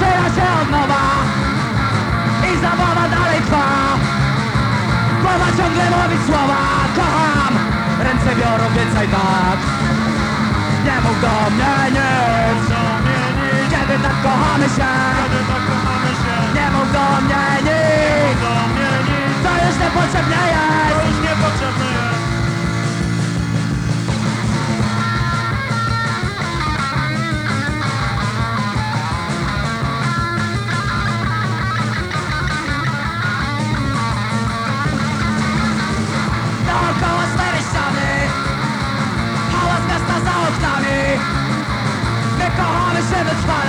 zaczyna się od nowa. I zabawa dalej trwa. Głowa ciągle mówi słowa. Kocham, ręce biorą więcej tak Nie mów do mnie nic Kiedy tak kochamy się. satisfied.